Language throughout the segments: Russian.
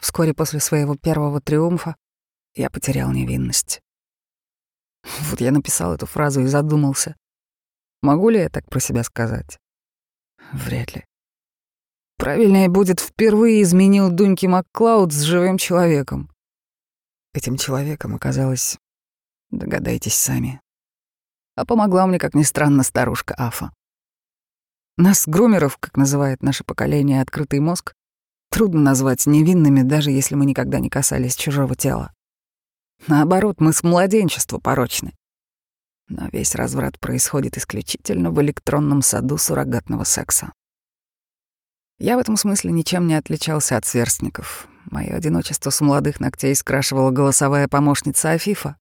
Вскоре после своего первого триумфа я потерял невинность. Вот я написал эту фразу и задумался. Могу ли я так про себя сказать? Вряд ли. Правильнее будет впервые изменил Дуньки Макклауд с живым человеком. Этим человеком оказалось, догадайтесь сами. А помогла мне, как ни странно, старушка Афа. Нас, грумеров, как называет наше поколение открытый мозг, трудно назвать невинными, даже если мы никогда не касались чужого тела. Наоборот, мы с младенчества порочны. Но весь разврат происходит исключительно в электронном саду суррогатного секса. Я в этом смысле ничем не отличался от сверстников. Мое одиночество с молодых ногтей скрашивала голосовая помощница Афифа.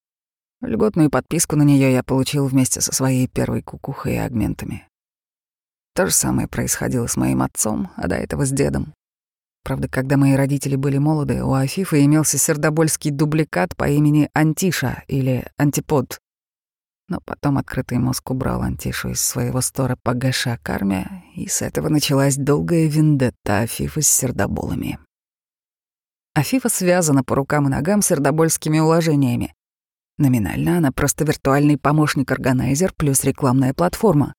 Льготную подписку на нее я получил вместе со своей первой кукухой и агментами. То же самое происходило с моим отцом, а до этого с дедом. Правда, когда мои родители были молоды, у Афифа имелся сердобольский дубликат по имени Антиша или Антипод. Но потом открытый мозг убрал Антишу из своего стора по Гэша Карме, и с этого началась долгая вендетта Афифа с сердоболами. Афифа связана по рукам и ногам сердобольскими уложениями. Номинально она просто виртуальный помощник-органайзер плюс рекламная платформа.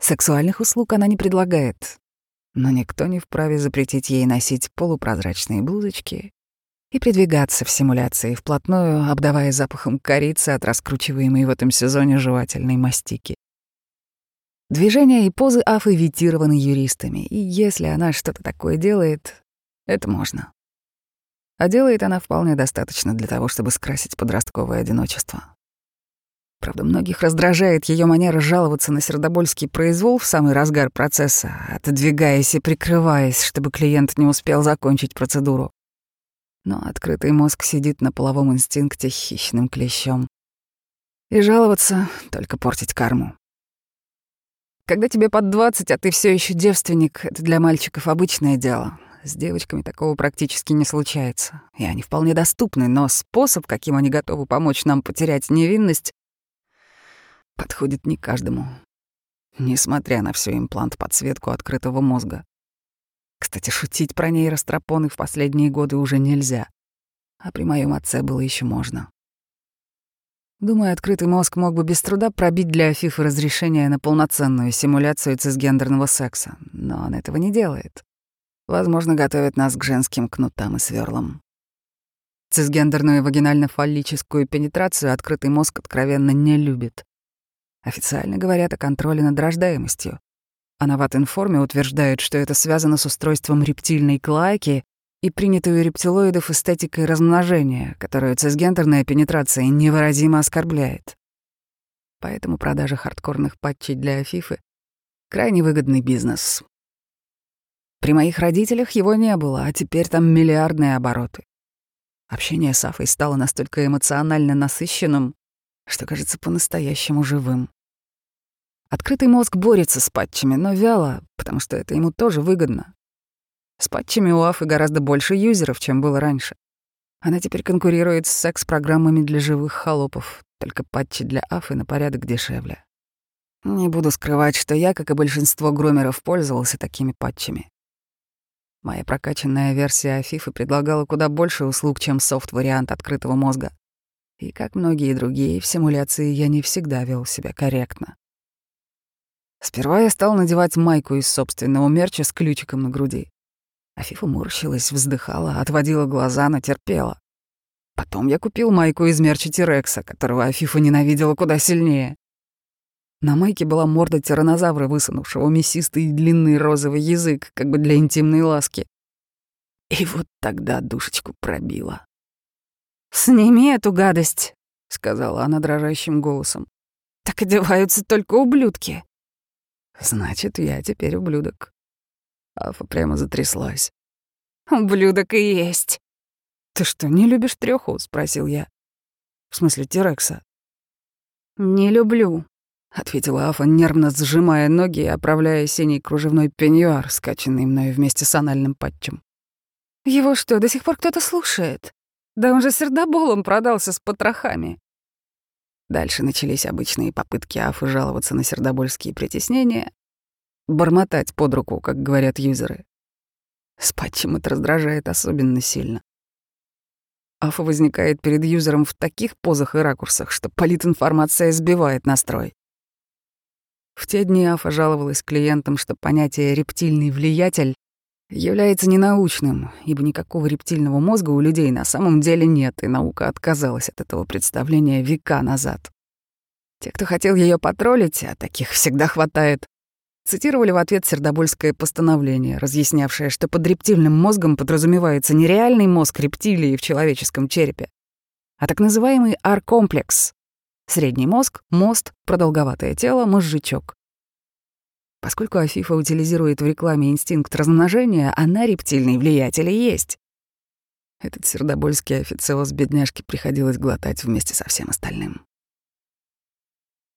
Сексуальных услуг она не предлагает. Но никто не вправе запретить ей носить полупрозрачные блузочки и придвигаться в симуляции вплотную, обдавая запахом корицы от раскручиваемой в этом сезоне жевательной мастики. Движения и позы Афы витированы юристами, и если она что-то такое делает, это можно. А делает она вполне достаточно для того, чтобы скрасить подростковое одиночество. Правда, многих раздражает ее манера жаловаться на сердобольский произвол в самый разгар процесса, отодвигаясь и прикрываясь, чтобы клиент не успел закончить процедуру но открытый мозг сидит на половом инстинкте хищным клещом. И жаловаться — только портить карму. Когда тебе под двадцать, а ты все еще девственник, это для мальчиков обычное дело. С девочками такого практически не случается. И они вполне доступны, но способ, каким они готовы помочь нам потерять невинность, подходит не каждому. Несмотря на всю имплант-подсветку открытого мозга. Кстати, шутить про нейростропоны в последние годы уже нельзя. А при моем отце было еще можно. Думаю, открытый мозг мог бы без труда пробить для Афифы разрешение на полноценную симуляцию цисгендерного секса, но он этого не делает. Возможно, готовит нас к женским кнутам и сверлам. Цисгендерную вагинально-фаллическую пенетрацию открытый мозг откровенно не любит. Официально говорят о контроле над рождаемостью. А на ват-информе утверждают, что это связано с устройством рептильной клаки и принятой у рептилоидов эстетикой размножения, которую цисгендерная пенетрация невыразимо оскорбляет. Поэтому продажа хардкорных патчей для Афифы — крайне выгодный бизнес. При моих родителях его не было, а теперь там миллиардные обороты. Общение с Афой стало настолько эмоционально насыщенным, что кажется по-настоящему живым. Открытый мозг борется с патчами, но вяло, потому что это ему тоже выгодно. С патчами у Афы гораздо больше юзеров, чем было раньше. Она теперь конкурирует с секс-программами для живых холопов, только патчи для Афы на порядок дешевле. Не буду скрывать, что я, как и большинство грумеров, пользовался такими патчами. Моя прокачанная версия Афифы предлагала куда больше услуг, чем софт-вариант открытого мозга. И, как многие другие, в симуляции я не всегда вел себя корректно. Сперва я стал надевать майку из собственного мерча с ключиком на груди. Афифа морщилась, вздыхала, отводила глаза, но. Потом я купил майку из мерча Тирекса, которого Афифа ненавидела куда сильнее. На майке была морда тиранозавра, высунувшего мясистый и длинный розовый язык, как бы для интимной ласки. И вот тогда душечку пробила. «Сними эту гадость», — сказала она дрожащим голосом. «Так одеваются только ублюдки». Значит, я теперь ублюдок. Афа прямо затряслась. Ублюдок и есть. Ты что, не любишь трёху? спросил я. В смысле, Тирекса? Не люблю, ответила Афа, нервно сжимая ноги и оправляя синий кружевной пеньюар, скачанный мною вместе с анальным патчем. Его что, до сих пор кто-то слушает? Да он же сердоболом продался с потрохами. Дальше начались обычные попытки Афы жаловаться на сердобольские притеснения, бормотать под руку, как говорят юзеры. С патчем это раздражает особенно сильно. Афа возникает перед юзером в таких позах и ракурсах, что политинформация сбивает настрой. В те дни Афа жаловалась клиентам, что понятие «рептильный влиятель» является ненаучным, ибо никакого рептильного мозга у людей на самом деле нет, и наука отказалась от этого представления века назад. Те, кто хотел ее потроллить, а таких всегда хватает, цитировали в ответ сердобольское постановление, разъяснявшее, что под рептильным мозгом подразумевается не реальный мозг рептилии в человеческом черепе, а так называемый R-комплекс — средний мозг, мост, продолговатое тело, мозжечок. Поскольку Афифа утилизирует в рекламе инстинкт размножения, она рептильный влиятель и есть. Этот сердобольский официоз бедняжке приходилось глотать вместе со всем остальным.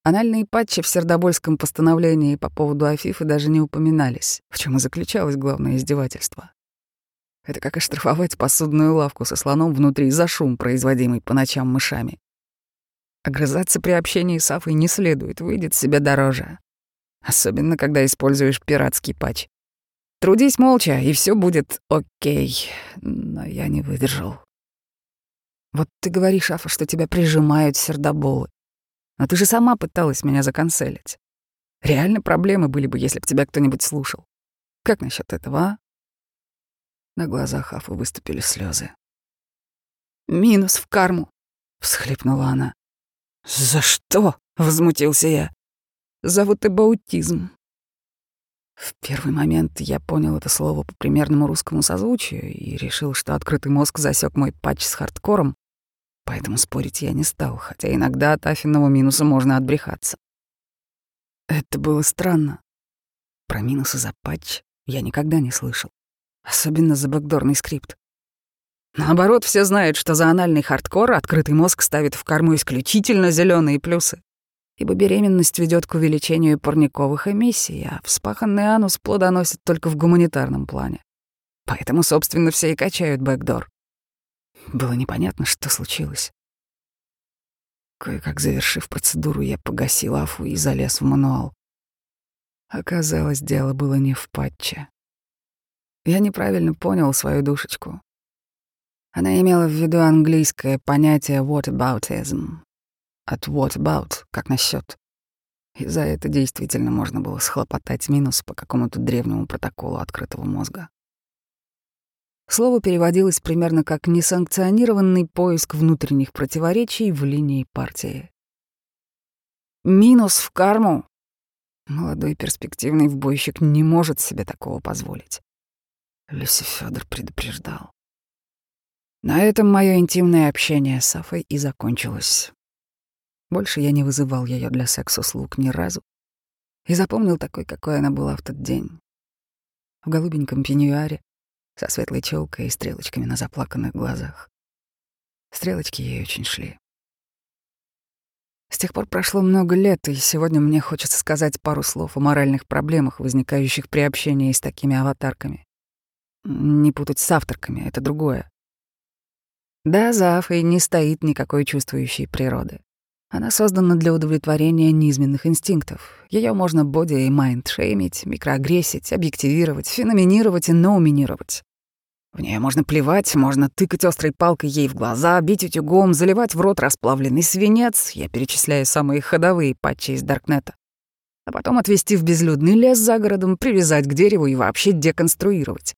Анальные патчи в сердобольском постановлении по поводу Афифы даже не упоминались, в чем и заключалось главное издевательство. Это как оштрафовать посудную лавку со слоном внутри за шум, производимый по ночам мышами. Огрызаться при общении с Афой не следует, выйдет себе дороже. Особенно, когда используешь пиратский патч. Трудись молча, и все будет окей. Но я не выдержал. Вот ты говоришь, Афа, что тебя прижимают сердоболы. Но ты же сама пыталась меня законселить. Реально проблемы были бы, если бы тебя кто-нибудь слушал. Как насчет этого, а? На глазах Афы выступили слезы. «Минус в карму», — всхлипнула она. «За что?» — возмутился я. «За вот аутизм». В первый момент я понял это слово по примерному русскому созвучию и решил, что открытый мозг засек мой патч с хардкором, Поэтому спорить я не стал, хотя иногда от афинного минуса можно отбрехаться. Это было странно. Про минусы за патч я никогда не слышал. Особенно за бэкдорный скрипт. Наоборот, все знают, что за анальный хардкор открытый мозг ставит в корму исключительно зеленые плюсы. Ибо беременность ведет к увеличению парниковых эмиссий, а вспаханный анус плодоносит только в гуманитарном плане. Поэтому, собственно, все и качают бэкдор. Было непонятно, что случилось. Кое-как завершив процедуру, я погасил афу и залез в мануал. Оказалось, дело было не в патче. Я неправильно понял свою душечку. Она имела в виду английское понятие whataboutism. От what about, как насчет. И за это действительно можно было схлопотать минус по какому-то древнему протоколу открытого мозга. Слово переводилось примерно как «несанкционированный поиск внутренних противоречий в линии партии». «Минус в карму!» Молодой перспективный вбойщик не может себе такого позволить. Люси Федор предупреждал. На этом мое интимное общение с Афой и закончилось. Больше я не вызывал ее для секс-услуг ни разу и запомнил такой, какой она была в тот день. В голубеньком пеньюаре, со светлой челкой и стрелочками на заплаканных глазах. Стрелочки ей очень шли. С тех пор прошло много лет, и сегодня мне хочется сказать пару слов о моральных проблемах, возникающих при общении с такими аватарками. Не путать с авторками, это другое. Да, за Афой не стоит никакой чувствующей природы. Она создана для удовлетворения низменных инстинктов. Ее можно боди и майнд шеймить, микроагрессить, объективировать, феноменировать и ноуминировать. В нее можно плевать, можно тыкать острой палкой ей в глаза, бить утюгом, заливать в рот расплавленный свинец, я перечисляю самые ходовые патчи из Даркнета. А потом отвезти в безлюдный лес за городом, привязать к дереву и вообще деконструировать.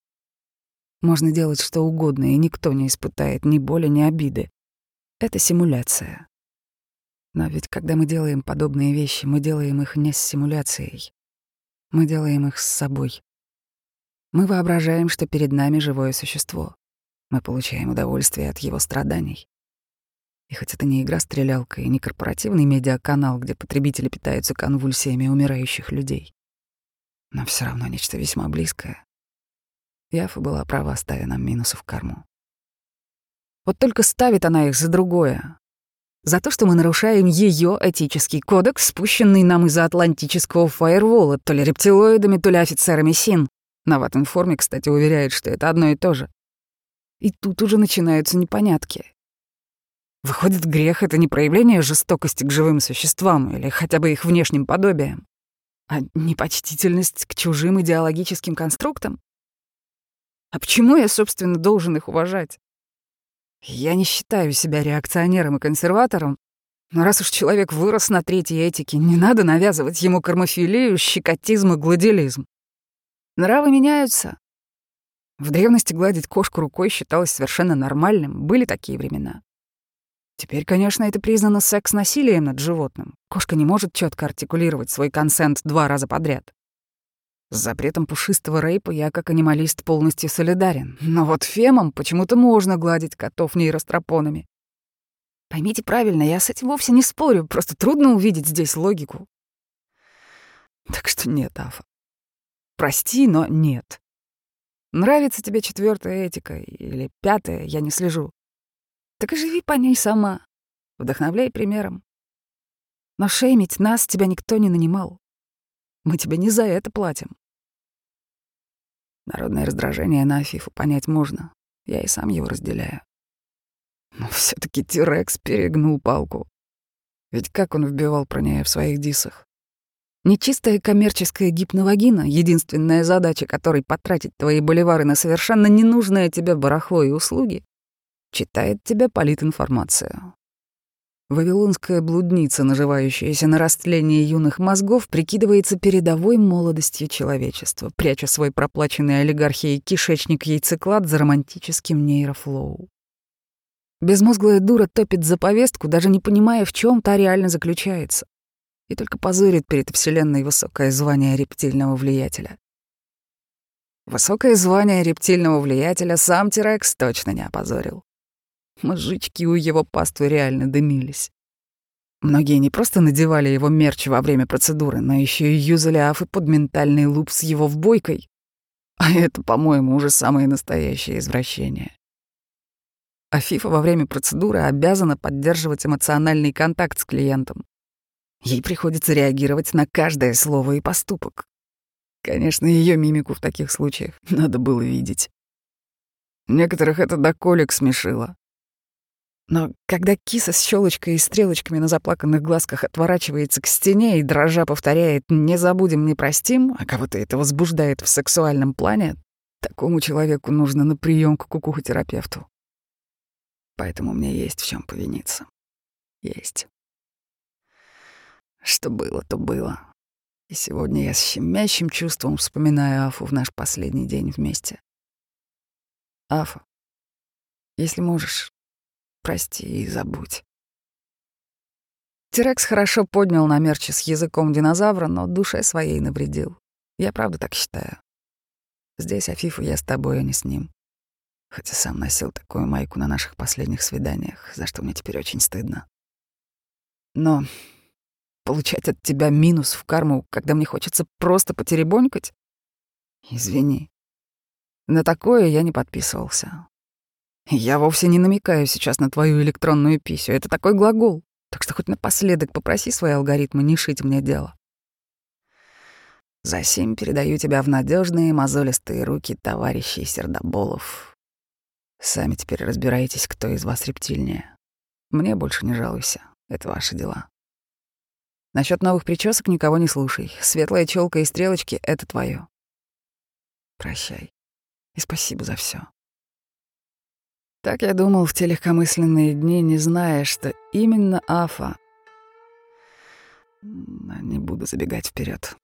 Можно делать что угодно, и никто не испытает ни боли, ни обиды. Это симуляция. Но ведь когда мы делаем подобные вещи, мы делаем их не с симуляцией. Мы делаем их с собой. Мы воображаем, что перед нами живое существо. Мы получаем удовольствие от его страданий. И хоть это не игра-стрелялка и не корпоративный медиаканал, где потребители питаются конвульсиями умирающих людей, но все равно нечто весьма близкое. Яфа была права, ставя нам минусы в карму. Вот только ставит она их за другое. За то, что мы нарушаем ее этический кодекс, спущенный нам из-за атлантического фаервола, то ли рептилоидами, то ли офицерами СИН. На ватинформе, кстати, уверяет, что это одно и то же. И тут уже начинаются непонятки. Выходит, грех — это не проявление жестокости к живым существам или хотя бы их внешним подобием, а непочтительность к чужим идеологическим конструктам? А почему я, собственно, должен их уважать? Я не считаю себя реакционером и консерватором, но раз уж человек вырос на третьей этике, не надо навязывать ему кармофилию, щекотизм и гладилизм. Нравы меняются. В древности гладить кошку рукой считалось совершенно нормальным, были такие времена. Теперь, конечно, это признано секс-насилием над животным. Кошка не может четко артикулировать свой консент два раза подряд. С запретом пушистого рейпа я, как анималист, полностью солидарен. Но вот фемам почему-то можно гладить котов нейростропонами. Поймите правильно, я с этим вовсе не спорю, просто трудно увидеть здесь логику. Так что нет, Афа. Прости, но нет. Нравится тебе четвертая этика или пятая, я не слежу. Так и живи по ней сама. Вдохновляй примером. Но шеймить нас тебя никто не нанимал. Мы тебе не за это платим. Народное раздражение на Афифу понять можно. Я и сам его разделяю. Но все таки Тирекс перегнул палку. Ведь как он вбивал про нее в своих дисах? Нечистая коммерческая гипновагина, единственная задача которой потратить твои боливары на совершенно ненужное тебе барахло и услуги, читает тебе политинформацию. Вавилонская блудница, наживающаяся на растлении юных мозгов, прикидывается передовой молодостью человечества, пряча свой проплаченный олигархией кишечник яйцеклад за романтическим нейрофлоу. Безмозглая дура топит за повестку, даже не понимая, в чем та реально заключается, и только позорит перед Вселенной высокое звание рептильного влиятеля. Высокое звание рептильного влиятеля сам Тирекс точно не опозорил. Мужички у его паствы реально дымились. Многие не просто надевали его мерч во время процедуры, но еще и юзали афы под ментальный луп с его вбойкой. А это, по-моему, уже самое настоящее извращение. Афифа во время процедуры обязана поддерживать эмоциональный контакт с клиентом. Ей приходится реагировать на каждое слово и поступок. Конечно, ее мимику в таких случаях надо было видеть. Некоторых это до колик смешило. Но когда киса с щелочкой и стрелочками на заплаканных глазках отворачивается к стене и дрожа повторяет «не забудем, не простим», а кого-то это возбуждает в сексуальном плане, такому человеку нужно на прием к кукухотерапевту. Поэтому мне есть в чем повиниться. Есть. Что было, то было. И сегодня я с щемящим чувством вспоминаю Афу в наш последний день вместе. Афа, если можешь, Прости и забудь. Тирекс хорошо поднял на мерче с языком динозавра, но душе своей навредил. Я правда так считаю. Здесь Афифу я с тобой, а не с ним. Хотя сам носил такую майку на наших последних свиданиях, за что мне теперь очень стыдно. Но получать от тебя минус в карму, когда мне хочется просто потеребонькать? Извини. На такое я не подписывался. Я вовсе не намекаю сейчас на твою электронную писю. Это такой глагол. Так что хоть напоследок попроси свои алгоритмы не шить мне дело. За сим передаю тебя в надежные мозолистые руки товарищей Сердоболов. Сами теперь разбирайтесь, кто из вас рептильнее. Мне больше не жалуйся. Это ваши дела. Насчет новых причесок никого не слушай. Светлая челка и стрелочки — это твое. Прощай. И спасибо за все. Так я думал в те легкомысленные дни, не зная, что именно Афа... Не буду забегать вперед.